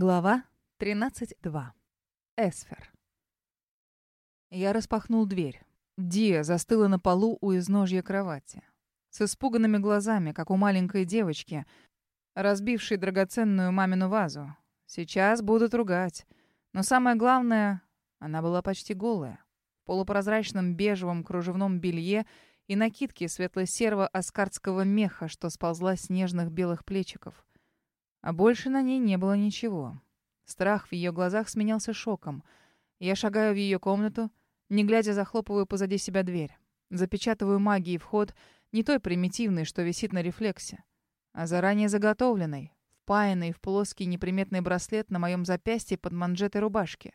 Глава 13.2. Эсфер. Я распахнул дверь. Дия застыла на полу у изножья кровати. С испуганными глазами, как у маленькой девочки, разбившей драгоценную мамину вазу. Сейчас будут ругать. Но самое главное, она была почти голая. В полупрозрачном бежевом кружевном белье и накидке светло-серого аскардского меха, что сползла с нежных белых плечиков. А больше на ней не было ничего. Страх в ее глазах сменялся шоком. Я шагаю в ее комнату, не глядя захлопываю позади себя дверь. Запечатываю магией вход, не той примитивной, что висит на рефлексе, а заранее заготовленной, впаянной в плоский неприметный браслет на моем запястье под манжетой рубашки.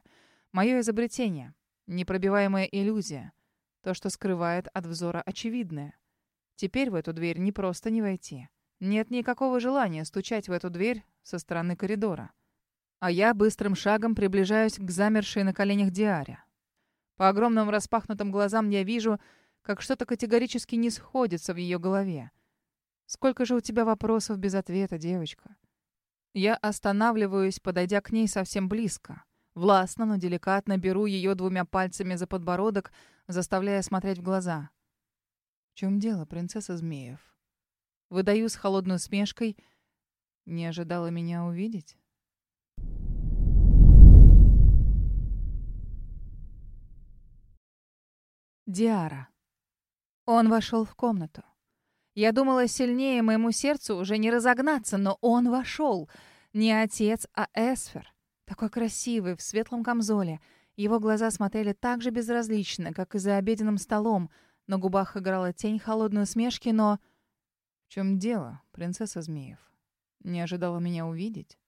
Мое изобретение. Непробиваемая иллюзия. То, что скрывает от взора очевидное. Теперь в эту дверь не просто не войти. Нет никакого желания стучать в эту дверь со стороны коридора. А я быстрым шагом приближаюсь к замершей на коленях Диаре. По огромным распахнутым глазам я вижу, как что-то категорически не сходится в ее голове. Сколько же у тебя вопросов без ответа, девочка? Я останавливаюсь, подойдя к ней совсем близко. Властно, но деликатно беру ее двумя пальцами за подбородок, заставляя смотреть в глаза. В чем дело, принцесса Змеев? Выдаю с холодной усмешкой. Не ожидала меня увидеть? Диара. Он вошел в комнату. Я думала, сильнее моему сердцу уже не разогнаться, но он вошел. Не отец, а Эсфер. Такой красивый, в светлом камзоле. Его глаза смотрели так же безразлично, как и за обеденным столом. На губах играла тень холодной усмешки, но чем дело, принцесса Змеев? Не ожидала меня увидеть?»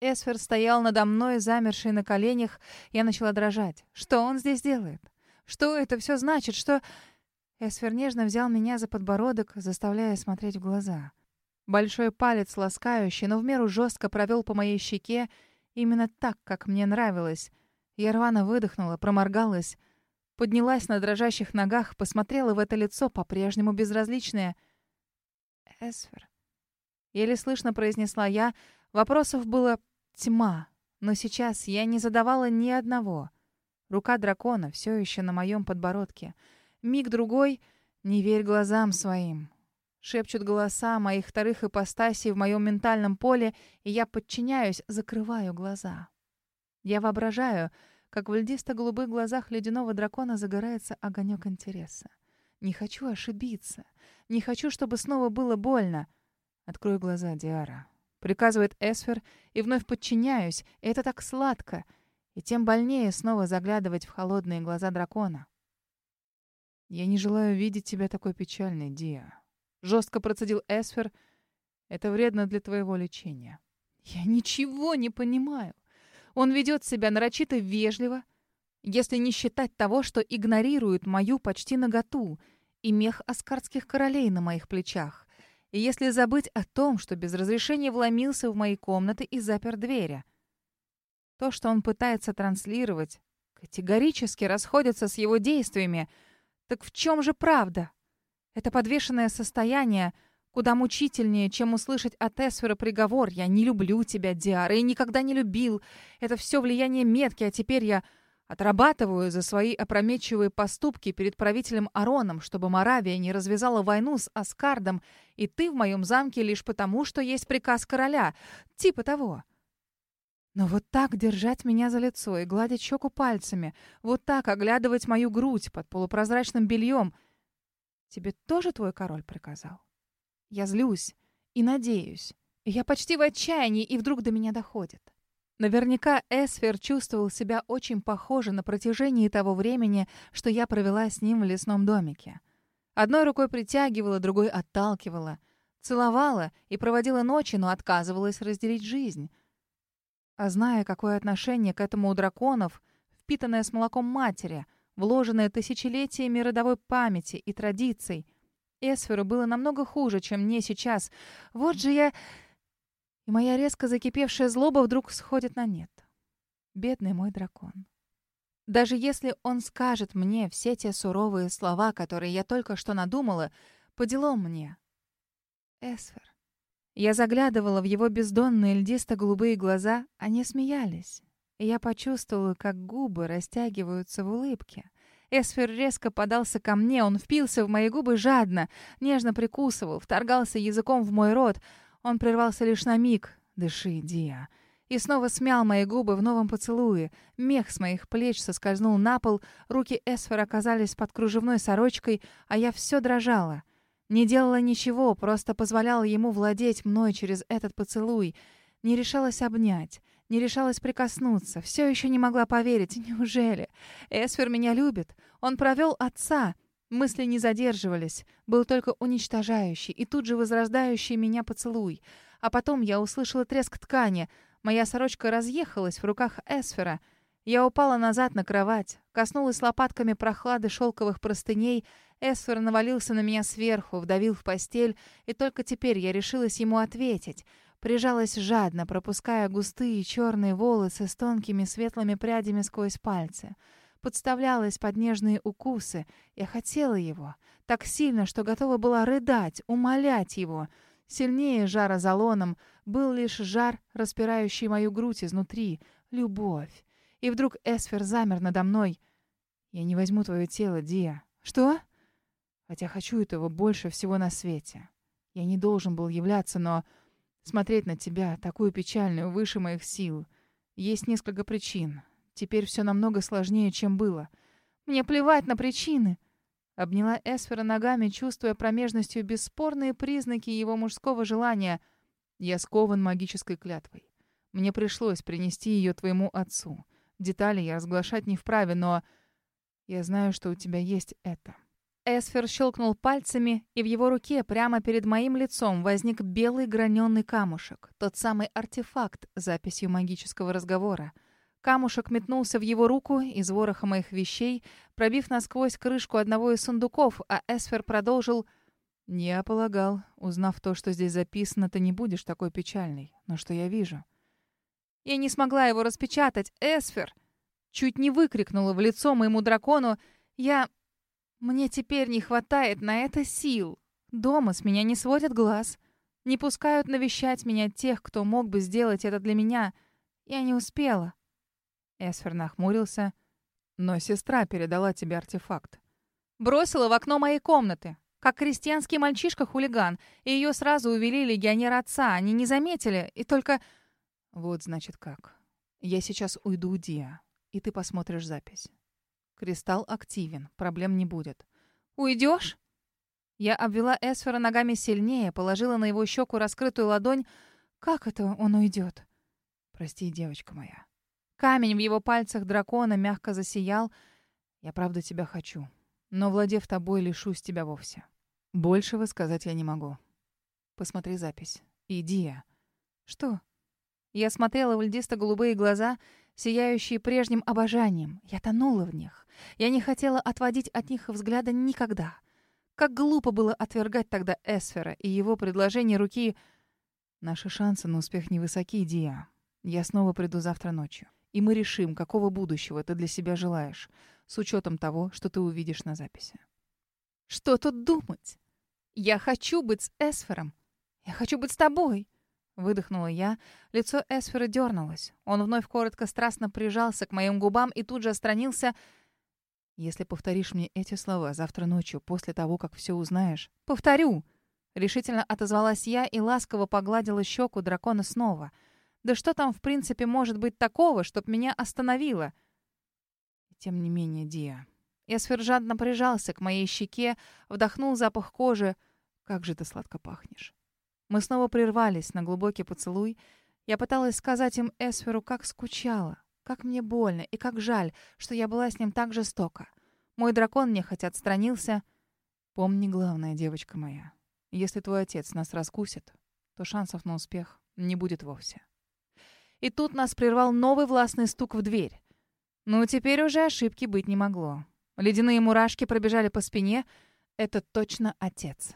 Эсфер стоял надо мной, замерший на коленях. Я начала дрожать. «Что он здесь делает? Что это все значит? Что...» Эсфер нежно взял меня за подбородок, заставляя смотреть в глаза. Большой палец ласкающий, но в меру жестко провел по моей щеке, именно так, как мне нравилось. Я рвано выдохнула, проморгалась, поднялась на дрожащих ногах, посмотрела в это лицо, по-прежнему безразличное — Эсфер. Еле слышно произнесла я. Вопросов было тьма, но сейчас я не задавала ни одного. Рука дракона все еще на моем подбородке. Миг-другой — не верь глазам своим. Шепчут голоса моих вторых ипостасей в моем ментальном поле, и я подчиняюсь, закрываю глаза. Я воображаю, как в льдисто-голубых глазах ледяного дракона загорается огонек интереса. Не хочу ошибиться. Не хочу, чтобы снова было больно. Открой глаза, Диара. Приказывает Эсфер, и вновь подчиняюсь. И это так сладко. И тем больнее снова заглядывать в холодные глаза дракона. «Я не желаю видеть тебя такой печальной, Диа», — жестко процедил Эсфер. «Это вредно для твоего лечения». «Я ничего не понимаю. Он ведет себя нарочито вежливо, если не считать того, что игнорирует мою почти наготу и мех аскардских королей на моих плечах. И если забыть о том, что без разрешения вломился в мои комнаты и запер двери. То, что он пытается транслировать, категорически расходится с его действиями. Так в чем же правда? Это подвешенное состояние куда мучительнее, чем услышать от Эсфера приговор «Я не люблю тебя, Диара, и никогда не любил». Это все влияние метки, а теперь я Отрабатываю за свои опрометчивые поступки перед правителем Ароном, чтобы Моравия не развязала войну с Аскардом, и ты в моем замке лишь потому, что есть приказ короля. Типа того. Но вот так держать меня за лицо и гладить щеку пальцами, вот так оглядывать мою грудь под полупрозрачным бельем. Тебе тоже твой король приказал? Я злюсь и надеюсь. я почти в отчаянии, и вдруг до меня доходит. Наверняка Эсфер чувствовал себя очень похоже на протяжении того времени, что я провела с ним в лесном домике. Одной рукой притягивала, другой отталкивала. Целовала и проводила ночи, но отказывалась разделить жизнь. А зная, какое отношение к этому у драконов, впитанное с молоком матери, вложенное тысячелетиями родовой памяти и традиций, Эсферу было намного хуже, чем мне сейчас. Вот же я и моя резко закипевшая злоба вдруг сходит на нет. Бедный мой дракон. Даже если он скажет мне все те суровые слова, которые я только что надумала, по делам мне. Эсфер. Я заглядывала в его бездонные льдисто-голубые глаза, они смеялись. И я почувствовала, как губы растягиваются в улыбке. Эсфер резко подался ко мне, он впился в мои губы жадно, нежно прикусывал, вторгался языком в мой рот. Он прервался лишь на миг. «Дыши, Диа». И снова смял мои губы в новом поцелуе. Мех с моих плеч соскользнул на пол, руки Эсфера оказались под кружевной сорочкой, а я все дрожала. Не делала ничего, просто позволяла ему владеть мной через этот поцелуй. Не решалась обнять, не решалась прикоснуться, все еще не могла поверить. Неужели? Эсфер меня любит. Он провел отца. Мысли не задерживались. Был только уничтожающий и тут же возрождающий меня поцелуй. А потом я услышала треск ткани. Моя сорочка разъехалась в руках Эсфера. Я упала назад на кровать, коснулась лопатками прохлады шелковых простыней. Эсфер навалился на меня сверху, вдавил в постель, и только теперь я решилась ему ответить. Прижалась жадно, пропуская густые черные волосы с тонкими светлыми прядями сквозь пальцы. Подставлялась под нежные укусы. Я хотела его. Так сильно, что готова была рыдать, умолять его — Сильнее жара залоном был лишь жар, распирающий мою грудь изнутри. Любовь. И вдруг Эсфер замер надо мной. «Я не возьму твое тело, Диа». «Что?» «Хотя хочу этого больше всего на свете. Я не должен был являться, но смотреть на тебя, такую печальную, выше моих сил. Есть несколько причин. Теперь все намного сложнее, чем было. Мне плевать на причины. Обняла Эсфера ногами, чувствуя промежностью бесспорные признаки его мужского желания. Я скован магической клятвой. Мне пришлось принести ее твоему отцу. Детали я разглашать не вправе, но я знаю, что у тебя есть это. Эсфер щелкнул пальцами, и в его руке прямо перед моим лицом возник белый граненый камушек, тот самый артефакт с записью магического разговора — Камушек метнулся в его руку из вороха моих вещей, пробив насквозь крышку одного из сундуков, а Эсфер продолжил... «Я полагал, узнав то, что здесь записано, ты не будешь такой печальной. Но что я вижу?» Я не смогла его распечатать. «Эсфер!» Чуть не выкрикнула в лицо моему дракону. «Я... Мне теперь не хватает на это сил. Дома с меня не сводят глаз. Не пускают навещать меня тех, кто мог бы сделать это для меня. Я не успела. Эсфер нахмурился. «Но сестра передала тебе артефакт». «Бросила в окно моей комнаты. Как крестьянский мальчишка-хулиган. И ее сразу увели легионер отца. Они не заметили. И только...» «Вот, значит, как. Я сейчас уйду Диа, и ты посмотришь запись. Кристалл активен, проблем не будет». «Уйдешь?» Я обвела Эсфера ногами сильнее, положила на его щеку раскрытую ладонь. «Как это он уйдет?» «Прости, девочка моя. Камень в его пальцах дракона мягко засиял. «Я правда тебя хочу, но, владев тобой, лишусь тебя вовсе. Большего сказать я не могу. Посмотри запись. Иди я». «Что?» Я смотрела в льдисто-голубые глаза, сияющие прежним обожанием. Я тонула в них. Я не хотела отводить от них взгляда никогда. Как глупо было отвергать тогда Эсфера и его предложение руки. Наши шансы на успех невысоки, Диа. Я снова приду завтра ночью и мы решим, какого будущего ты для себя желаешь, с учетом того, что ты увидишь на записи. Что тут думать? Я хочу быть с Эсфером. Я хочу быть с тобой. Выдохнула я. Лицо Эсфера дернулось. Он вновь коротко страстно прижался к моим губам и тут же отстранился. «Если повторишь мне эти слова завтра ночью, после того, как все узнаешь...» «Повторю!» Решительно отозвалась я и ласково погладила щеку дракона снова — да что там, в принципе, может быть такого, чтоб меня остановило? Тем не менее, Диа. Эсфер жадно прижался к моей щеке, вдохнул запах кожи. Как же ты сладко пахнешь. Мы снова прервались на глубокий поцелуй. Я пыталась сказать им Эсферу, как скучала, как мне больно и как жаль, что я была с ним так жестока. Мой дракон нехотя отстранился. Помни главное, девочка моя. Если твой отец нас раскусит, то шансов на успех не будет вовсе. И тут нас прервал новый властный стук в дверь. Ну, теперь уже ошибки быть не могло. Ледяные мурашки пробежали по спине. Это точно отец.